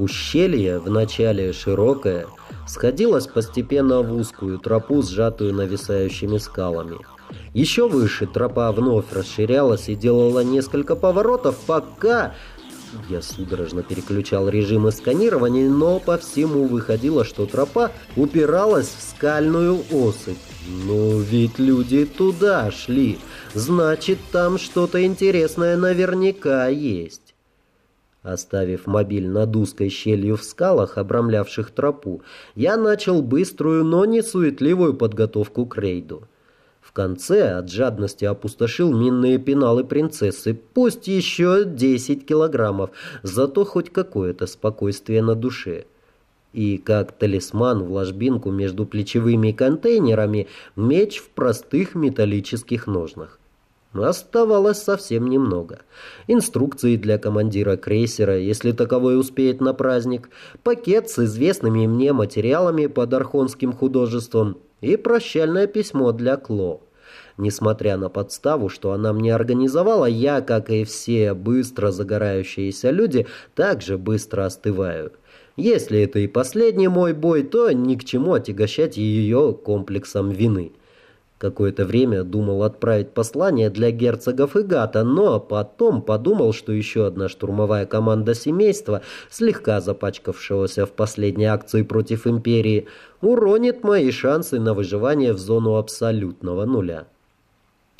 Ущелье, вначале широкое, сходилось постепенно в узкую тропу, сжатую нависающими скалами. Еще выше тропа вновь расширялась и делала несколько поворотов, пока... Я судорожно переключал режимы сканирования, но по всему выходило, что тропа упиралась в скальную осыпь. Ну ведь люди туда шли, значит там что-то интересное наверняка есть. Оставив мобиль над узкой щелью в скалах, обрамлявших тропу, я начал быструю, но не суетливую подготовку к рейду. В конце от жадности опустошил минные пеналы принцессы, пусть еще 10 килограммов, зато хоть какое-то спокойствие на душе. И как талисман в ложбинку между плечевыми контейнерами меч в простых металлических ножнах. Оставалось совсем немного. Инструкции для командира крейсера, если таковой успеет на праздник, пакет с известными мне материалами под архонским художеством и прощальное письмо для Кло. Несмотря на подставу, что она мне организовала, я, как и все быстро загорающиеся люди, также быстро остываю. Если это и последний мой бой, то ни к чему отягощать ее комплексом вины. Какое-то время думал отправить послание для герцогов и Гата, но потом подумал, что еще одна штурмовая команда семейства, слегка запачкавшегося в последней акции против Империи, уронит мои шансы на выживание в зону абсолютного нуля.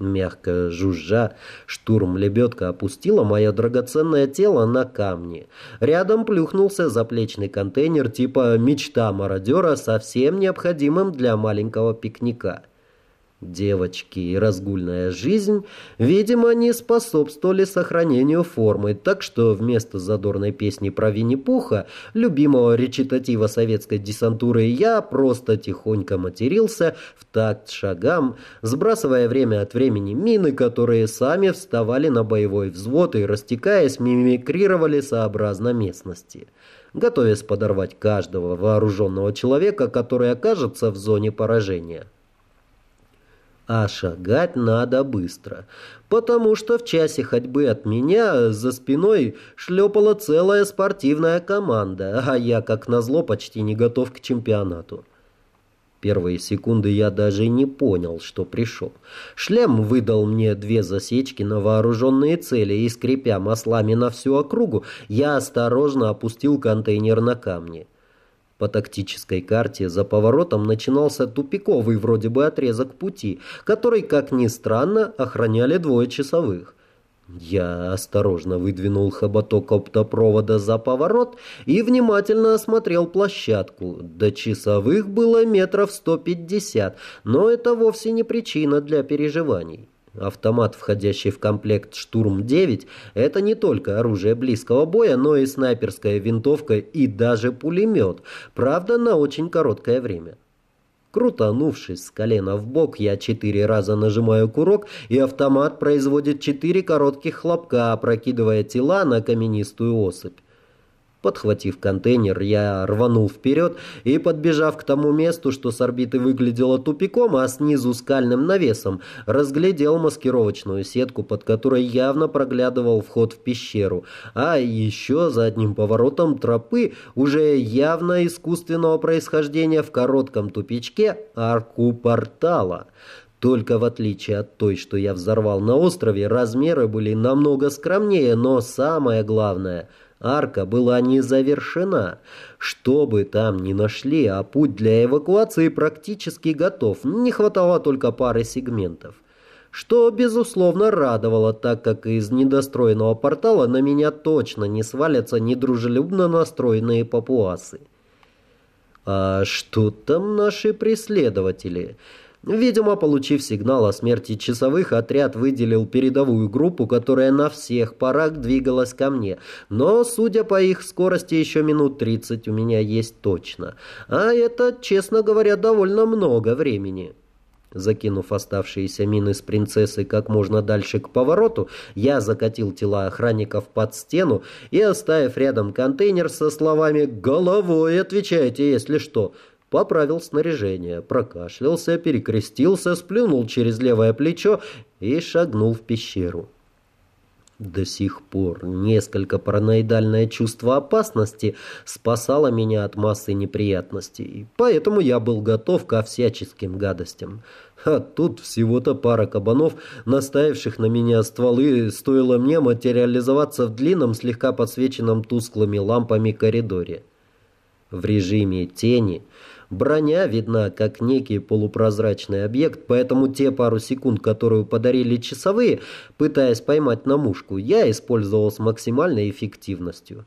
Мягко жужжа, штурм-лебедка опустила мое драгоценное тело на камни. Рядом плюхнулся заплечный контейнер типа «Мечта мародера», совсем необходимым для маленького пикника. Девочки и разгульная жизнь, видимо, не способствовали сохранению формы, так что вместо задорной песни про Винни-Пуха, любимого речитатива советской десантуры, я просто тихонько матерился в такт шагам, сбрасывая время от времени мины, которые сами вставали на боевой взвод и, растекаясь, мимикрировали сообразно местности готовясь подорвать каждого вооруженного человека, который окажется в зоне поражения. А шагать надо быстро, потому что в часе ходьбы от меня за спиной шлепала целая спортивная команда, а я, как назло, почти не готов к чемпионату. Первые секунды я даже не понял, что пришел. Шлем выдал мне две засечки на вооруженные цели, и, скрипя маслами на всю округу, я осторожно опустил контейнер на камни. По тактической карте за поворотом начинался тупиковый вроде бы отрезок пути, который, как ни странно, охраняли двое часовых. Я осторожно выдвинул хоботок оптопровода за поворот и внимательно осмотрел площадку. До часовых было метров сто пятьдесят, но это вовсе не причина для переживаний. Автомат, входящий в комплект «Штурм-9», это не только оружие близкого боя, но и снайперская винтовка и даже пулемет, правда, на очень короткое время. Крутанувшись с колена в бок, я четыре раза нажимаю курок, и автомат производит четыре коротких хлопка, опрокидывая тела на каменистую осыпь. Подхватив контейнер, я рванул вперед и, подбежав к тому месту, что с орбиты выглядело тупиком, а снизу скальным навесом, разглядел маскировочную сетку, под которой явно проглядывал вход в пещеру, а еще за одним поворотом тропы, уже явно искусственного происхождения в коротком тупичке, арку портала. Только в отличие от той, что я взорвал на острове, размеры были намного скромнее, но самое главное — Арка была не завершена. Что бы там ни нашли, а путь для эвакуации практически готов. Не хватало только пары сегментов. Что, безусловно, радовало, так как из недостроенного портала на меня точно не свалятся недружелюбно настроенные папуасы. А что там наши преследователи? Видимо, получив сигнал о смерти часовых, отряд выделил передовую группу, которая на всех парах двигалась ко мне. Но, судя по их скорости, еще минут 30 у меня есть точно. А это, честно говоря, довольно много времени. Закинув оставшиеся мины с принцессой как можно дальше к повороту, я закатил тела охранников под стену и, оставив рядом контейнер со словами «Головой отвечайте, если что», поправил снаряжение, прокашлялся, перекрестился, сплюнул через левое плечо и шагнул в пещеру. До сих пор несколько параноидальное чувство опасности спасало меня от массы неприятностей, поэтому я был готов ко всяческим гадостям. А тут всего-то пара кабанов, наставивших на меня стволы, стоило мне материализоваться в длинном, слегка подсвеченном тусклыми лампами коридоре. В режиме тени Броня видна как некий полупрозрачный объект, поэтому те пару секунд, которые подарили часовые, пытаясь поймать на мушку, я использовал с максимальной эффективностью.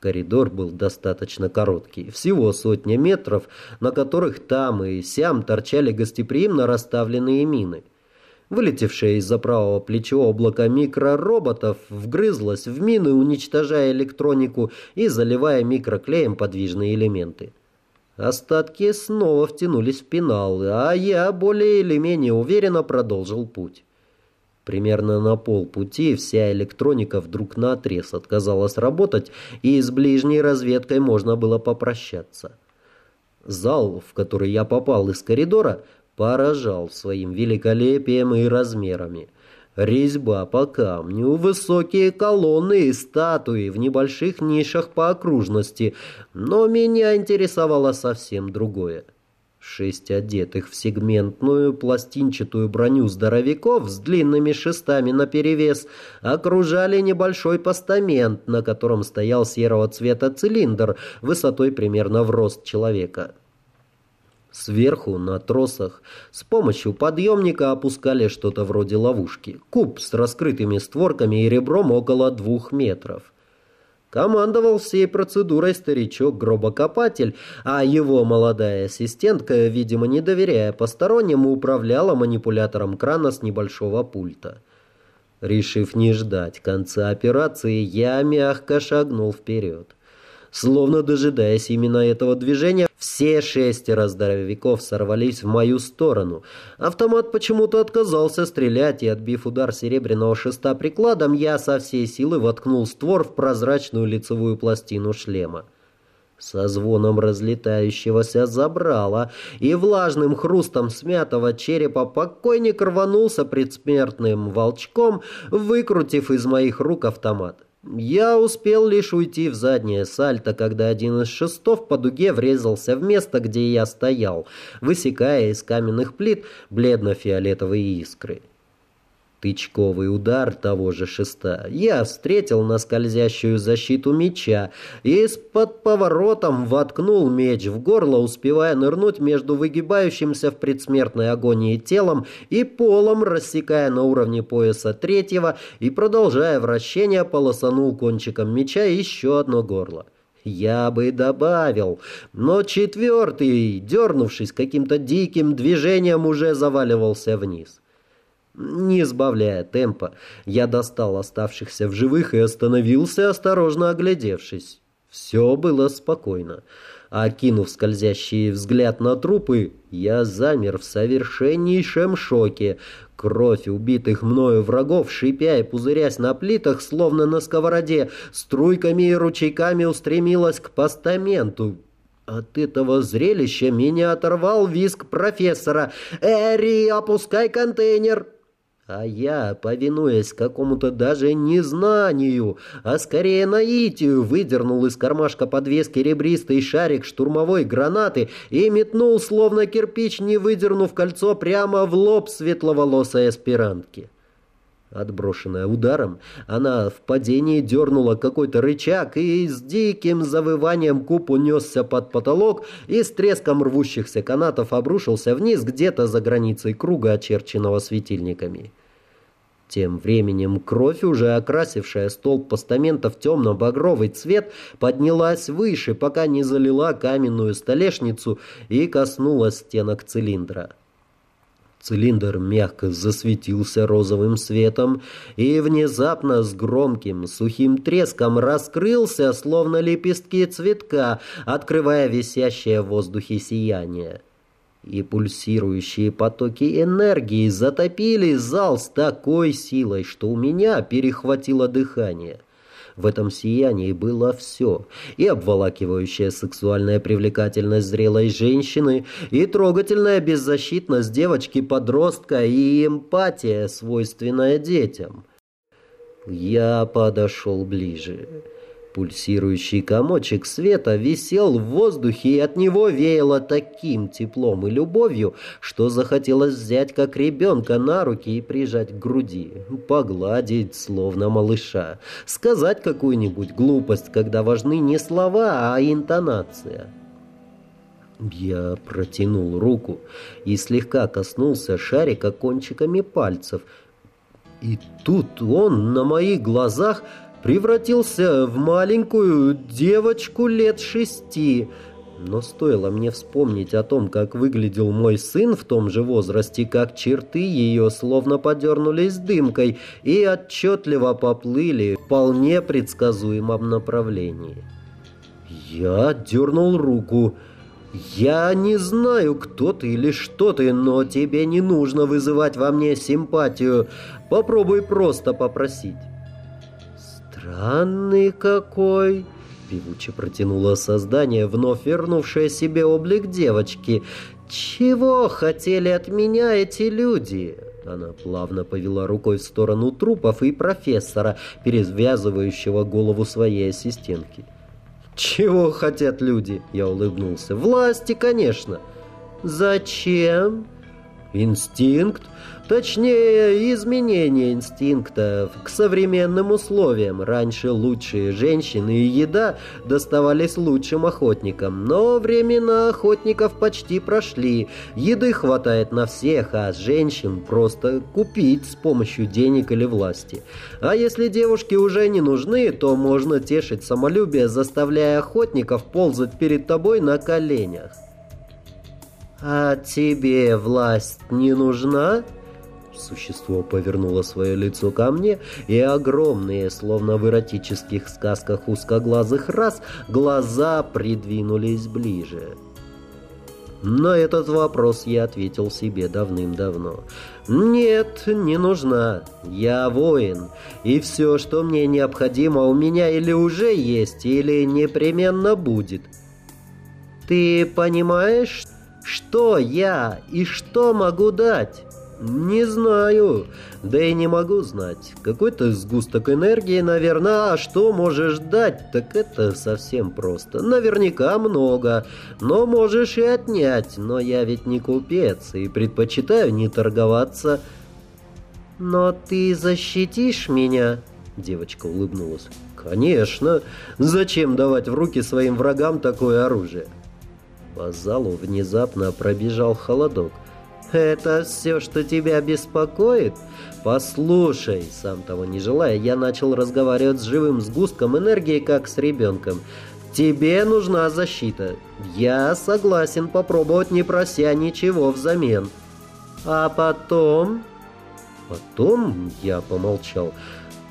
Коридор был достаточно короткий, всего сотня метров, на которых там и сям торчали гостеприимно расставленные мины. Вылетевшее из-за правого плеча облако микророботов вгрызлось в мины, уничтожая электронику и заливая микроклеем подвижные элементы. Остатки снова втянулись в пенал, а я более или менее уверенно продолжил путь. Примерно на полпути вся электроника вдруг наотрез отказалась работать, и с ближней разведкой можно было попрощаться. Зал, в который я попал из коридора, поражал своим великолепием и размерами. Резьба по камню, высокие колонны и статуи в небольших нишах по окружности, но меня интересовало совсем другое. Шесть одетых в сегментную пластинчатую броню здоровяков с длинными шестами наперевес окружали небольшой постамент, на котором стоял серого цвета цилиндр высотой примерно в рост человека. Сверху, на тросах, с помощью подъемника опускали что-то вроде ловушки. Куб с раскрытыми створками и ребром около двух метров. Командовал всей процедурой старичок-гробокопатель, а его молодая ассистентка, видимо, не доверяя постороннему, управляла манипулятором крана с небольшого пульта. Решив не ждать конца операции, я мягко шагнул вперед. Словно дожидаясь именно этого движения, все шестеро здоровяков сорвались в мою сторону. Автомат почему-то отказался стрелять, и, отбив удар серебряного шеста прикладом, я со всей силы воткнул створ в прозрачную лицевую пластину шлема. Со звоном разлетающегося забрала и влажным хрустом смятого черепа покойник рванулся предсмертным волчком, выкрутив из моих рук автомат. Я успел лишь уйти в заднее сальто, когда один из шестов по дуге врезался в место, где я стоял, высекая из каменных плит бледно-фиолетовые искры. Тычковый удар того же шеста я встретил на скользящую защиту меча и с-под поворотом воткнул меч в горло, успевая нырнуть между выгибающимся в предсмертной агонии телом и полом, рассекая на уровне пояса третьего и, продолжая вращение, полосанул кончиком меча еще одно горло. Я бы добавил, но четвертый, дернувшись каким-то диким движением, уже заваливался вниз. Не сбавляя темпа, я достал оставшихся в живых и остановился, осторожно оглядевшись. Все было спокойно. Окинув скользящий взгляд на трупы, я замер в совершеннейшем шоке. Кровь убитых мною врагов, шипя и пузырясь на плитах, словно на сковороде, струйками и ручейками устремилась к постаменту. От этого зрелища меня оторвал виск профессора. «Эри, опускай контейнер!» А я, повинуясь какому-то даже незнанию, а скорее наитию, выдернул из кармашка подвески ребристый шарик штурмовой гранаты и метнул, словно кирпич, не выдернув кольцо прямо в лоб светловолосой аспирантки. Отброшенная ударом, она в падении дернула какой-то рычаг и с диким завыванием куб унесся под потолок и с треском рвущихся канатов обрушился вниз где-то за границей круга, очерченного светильниками. Тем временем кровь, уже окрасившая столб постамента в темно-багровый цвет, поднялась выше, пока не залила каменную столешницу и коснулась стенок цилиндра. Цилиндр мягко засветился розовым светом и внезапно с громким сухим треском раскрылся, словно лепестки цветка, открывая висящее в воздухе сияние. И пульсирующие потоки энергии затопили зал с такой силой, что у меня перехватило дыхание. В этом сиянии было все. И обволакивающая сексуальная привлекательность зрелой женщины, и трогательная беззащитность девочки-подростка, и эмпатия, свойственная детям. Я подошел ближе. Пульсирующий комочек света висел в воздухе, и от него веяло таким теплом и любовью, что захотелось взять как ребенка на руки и прижать к груди, погладить, словно малыша, сказать какую-нибудь глупость, когда важны не слова, а интонация. Я протянул руку и слегка коснулся шарика кончиками пальцев. И тут он на моих глазах превратился в маленькую девочку лет шести. Но стоило мне вспомнить о том, как выглядел мой сын в том же возрасте, как черты ее словно подернулись дымкой и отчетливо поплыли в вполне предсказуемом направлении. Я дернул руку. «Я не знаю, кто ты или что ты, но тебе не нужно вызывать во мне симпатию. Попробуй просто попросить». «Странный какой!» — певуче протянуло создание, вновь вернувшее себе облик девочки. «Чего хотели от меня эти люди?» Она плавно повела рукой в сторону трупов и профессора, перезвязывающего голову своей ассистентки. «Чего хотят люди?» — я улыбнулся. «Власти, конечно». «Зачем?» «Инстинкт. Точнее, изменение инстинкта к современным условиям. Раньше лучшие женщины и еда доставались лучшим охотникам, но времена охотников почти прошли. Еды хватает на всех, а женщин просто купить с помощью денег или власти. А если девушки уже не нужны, то можно тешить самолюбие, заставляя охотников ползать перед тобой на коленях. «А тебе власть не нужна?» Существо повернуло свое лицо ко мне, и огромные, словно в эротических сказках узкоглазых рас, глаза придвинулись ближе. На этот вопрос я ответил себе давным-давно. «Нет, не нужна. Я воин, и все, что мне необходимо, у меня или уже есть, или непременно будет». «Ты понимаешь, что я и что могу дать?» «Не знаю. Да и не могу знать. Какой-то сгусток энергии, наверное. А что можешь дать, так это совсем просто. Наверняка много. Но можешь и отнять. Но я ведь не купец и предпочитаю не торговаться». «Но ты защитишь меня?» Девочка улыбнулась. «Конечно. Зачем давать в руки своим врагам такое оружие?» По залу внезапно пробежал холодок. «Это все, что тебя беспокоит?» «Послушай», сам того не желая, я начал разговаривать с живым сгустком энергии, как с ребенком. «Тебе нужна защита. Я согласен попробовать, не прося ничего взамен». «А потом...» «Потом...» — я помолчал.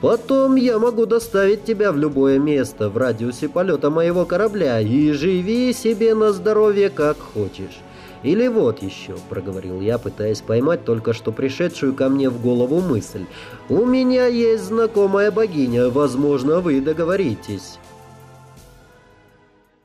«Потом я могу доставить тебя в любое место в радиусе полета моего корабля и живи себе на здоровье, как хочешь». «Или вот еще», — проговорил я, пытаясь поймать только что пришедшую ко мне в голову мысль. «У меня есть знакомая богиня, возможно, вы договоритесь».